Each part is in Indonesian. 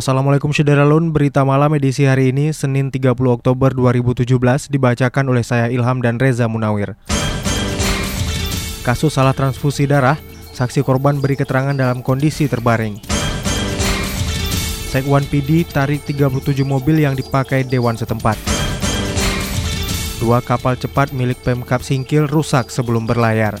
Assalamualaikum Syederalun, berita malam edisi hari ini Senin 30 Oktober 2017 dibacakan oleh saya Ilham dan Reza Munawir. Kasus salah transfusi darah, saksi korban beri keterangan dalam kondisi terbaring. Sekwan PD tarik 37 mobil yang dipakai dewan setempat. Dua kapal cepat milik Pemkap Singkil rusak sebelum berlayar.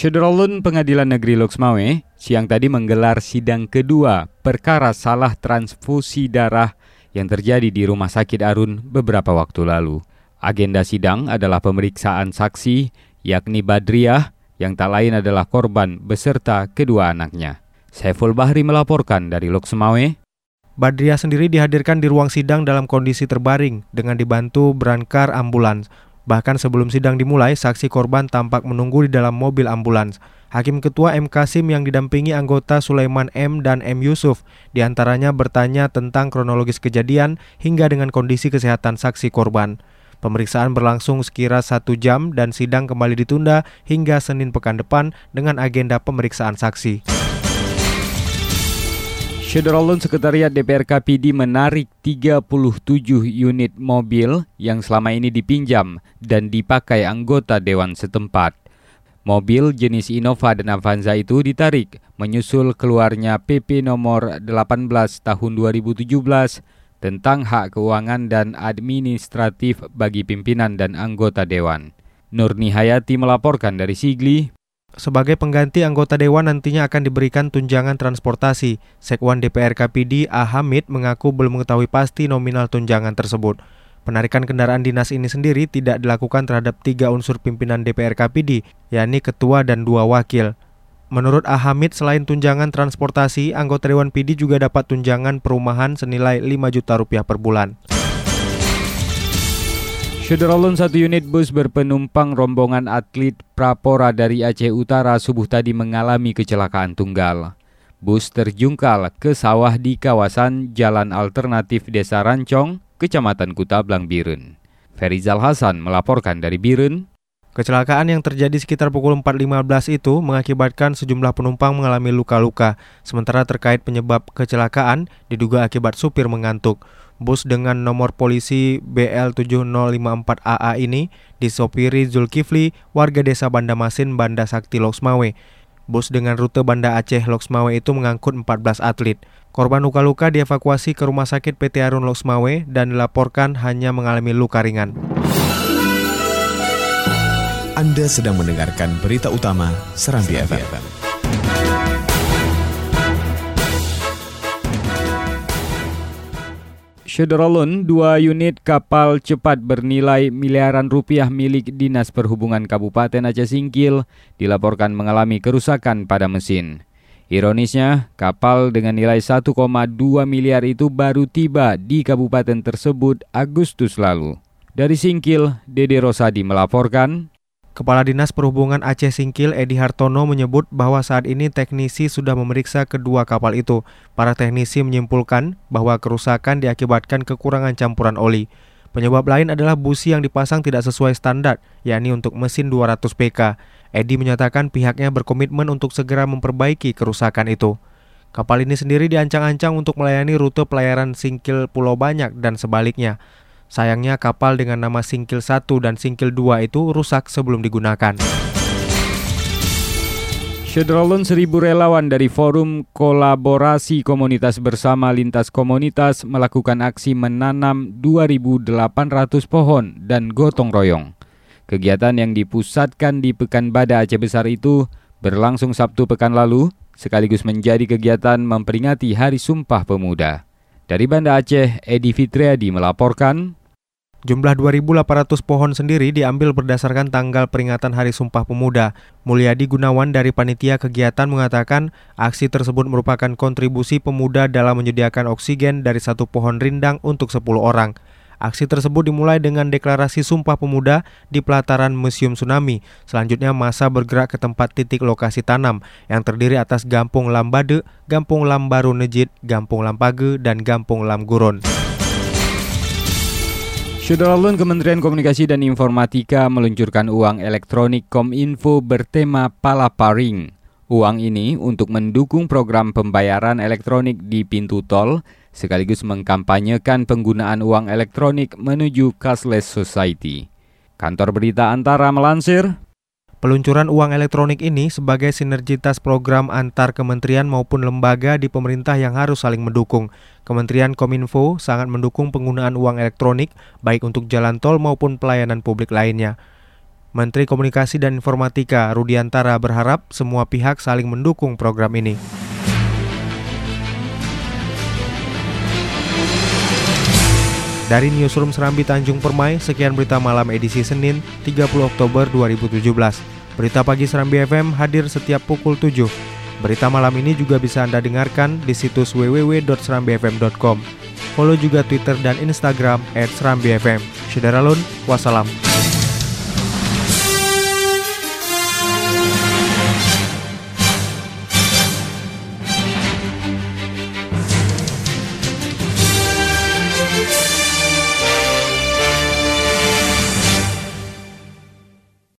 Syederalun Pengadilan Negeri Loksmawe siang tadi menggelar sidang kedua perkara salah transfusi darah yang terjadi di Rumah Sakit Arun beberapa waktu lalu. Agenda sidang adalah pemeriksaan saksi yakni Badriah yang tak lain adalah korban beserta kedua anaknya. Saiful Bahri melaporkan dari Loksmawe. Badriah sendiri dihadirkan di ruang sidang dalam kondisi terbaring dengan dibantu berangkar ambulans. Bahkan sebelum sidang dimulai, saksi korban tampak menunggu di dalam mobil ambulans. Hakim Ketua M. Kasim yang didampingi anggota Sulaiman M. dan M. Yusuf di antaranya bertanya tentang kronologis kejadian hingga dengan kondisi kesehatan saksi korban. Pemeriksaan berlangsung sekira satu jam dan sidang kembali ditunda hingga Senin pekan depan dengan agenda pemeriksaan saksi. Syederalun Sekretariat DPR KPD menarik 37 unit mobil yang selama ini dipinjam dan dipakai anggota Dewan setempat. Mobil jenis Innova dan Avanza itu ditarik menyusul keluarnya PP nomor 18 tahun 2017 tentang hak keuangan dan administratif bagi pimpinan dan anggota Dewan. Nurni Hayati melaporkan dari Sigli, sebagai pengganti anggota dewan nantinya akan diberikan tunjangan transportasi. Sekwan DPR KPD A. Mengaku belum mengetahui pasti nominal tunjangan tersebut. Penarikan kendaraan dinas ini sendiri tidak dilakukan terhadap tiga unsur pimpinan DPR KPD, yakni ketua dan dua wakil. Menurut A. Selain tunjangan transportasi, anggota Dewan PD juga dapat tunjangan perumahan senilai 5 juta rupiah per bulan. Syederalun satu unit bus berpenumpang rombongan atlet Prapora dari Aceh Utara subuh tadi mengalami kecelakaan tunggal. Bus terjungkal ke sawah di kawasan Jalan Alternatif Desa Rancong, Kecamatan Kutablang, Birun. Ferizal Hasan melaporkan dari Birun. Kecelakaan yang terjadi sekitar pukul 4.15 itu mengakibatkan sejumlah penumpang mengalami luka-luka. Sementara terkait penyebab kecelakaan diduga akibat supir mengantuk. Bus dengan nomor polisi BL7054AA ini disopiri Zulkifli, warga desa Banda Masin, Banda Sakti, Loksmawe. Bus dengan rute Banda Aceh, Loksmawe itu mengangkut 14 atlet. Korban luka-luka dievakuasi ke Rumah Sakit PT Arun Loksmawe dan dilaporkan hanya mengalami luka ringan. Anda sedang mendengarkan berita utama Serambi FM. Syederalun, dua unit kapal cepat bernilai miliaran rupiah milik Dinas Perhubungan Kabupaten Aceh Singkil dilaporkan mengalami kerusakan pada mesin. Ironisnya, kapal dengan nilai 1,2 miliar itu baru tiba di kabupaten tersebut Agustus lalu. Dari Singkil, Dede Rosadi melaporkan, Kepala Dinas Perhubungan Aceh Singkil Edi Hartono menyebut bahwa saat ini teknisi sudah memeriksa kedua kapal itu. Para teknisi menyimpulkan bahwa kerusakan diakibatkan kekurangan campuran oli. Penyebab lain adalah busi yang dipasang tidak sesuai standar, yakni untuk mesin 200 PK. Edi menyatakan pihaknya berkomitmen untuk segera memperbaiki kerusakan itu. Kapal ini sendiri diancang-ancang untuk melayani rute pelayaran Singkil Pulau Banyak dan sebaliknya. Sayangnya kapal dengan nama Singkil 1 dan Singkil 2 itu rusak sebelum digunakan. Syedrolun seribu relawan dari Forum Kolaborasi Komunitas Bersama Lintas Komunitas melakukan aksi menanam 2.800 pohon dan gotong royong. Kegiatan yang dipusatkan di Pekan Bada Aceh Besar itu berlangsung Sabtu pekan lalu, sekaligus menjadi kegiatan memperingati Hari Sumpah Pemuda. Dari Banda Aceh, Edi Fitriadi melaporkan, Jumlah 2.800 pohon sendiri diambil berdasarkan tanggal peringatan Hari Sumpah Pemuda. Mulyadi Gunawan dari panitia kegiatan mengatakan aksi tersebut merupakan kontribusi pemuda dalam menyediakan oksigen dari satu pohon rindang untuk 10 orang. Aksi tersebut dimulai dengan deklarasi Sumpah Pemuda di pelataran Museum Tsunami. Selanjutnya masa bergerak ke tempat titik lokasi tanam yang terdiri atas Gampung Lambade, Gampung Lambaru Nejit, Gampung Lampage, dan Gampung Lamgurun. Syederalun Kementerian Komunikasi dan Informatika meluncurkan uang elektronik Kominfo bertema Palaparing. Uang ini untuk mendukung program pembayaran elektronik di pintu tol sekaligus mengkampanyekan penggunaan uang elektronik menuju cashless society. Kantor Berita Antara melansir, Peluncuran uang elektronik ini sebagai sinergitas program antar kementerian maupun lembaga di pemerintah yang harus saling mendukung. Kementerian Kominfo sangat mendukung penggunaan uang elektronik baik untuk jalan tol maupun pelayanan publik lainnya. Menteri Komunikasi dan Informatika Rudiantara berharap semua pihak saling mendukung program ini. Dari Newsroom Serambi Tanjung Permai, sekian berita malam edisi Senin 30 Oktober 2017. Berita pagi Serambi FM hadir setiap pukul 7. Berita malam ini juga bisa Anda dengarkan di situs www.serambifm.com. Follow juga Twitter dan Instagram @serambifm. Syederalun, wassalam.